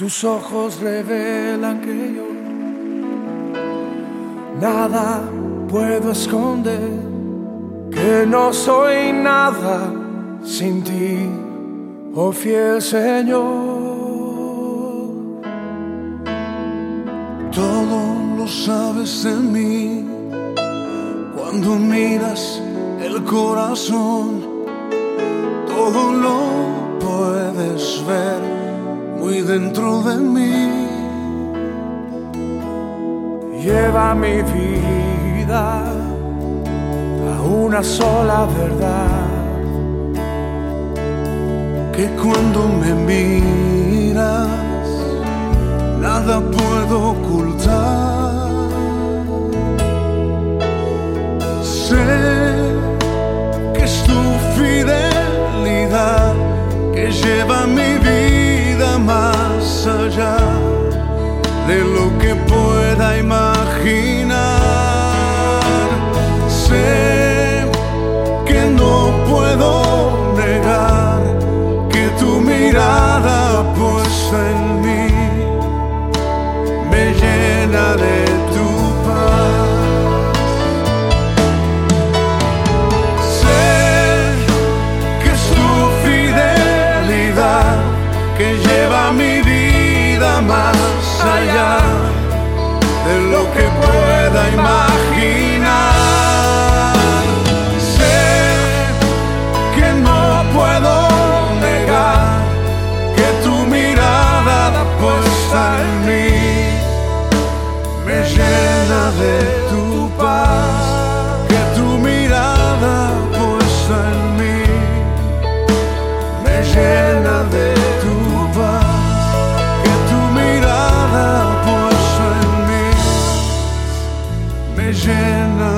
Tus ojos revelan que yo nada puedo esconder, que no soy nada sin ti, oh fiel Señor. Todo lo sabes de mí cuando miras el corazón, todo lo puedes ver muy dentro de mí. Lleva mi vida a una sola verdad. Que cuando me miras, de lo que pueda imaginar. Sé que no puedo de tu paz. Que tu mirada puesta en mí me llena de tu paz. Que tu mirada puesta en mí me llena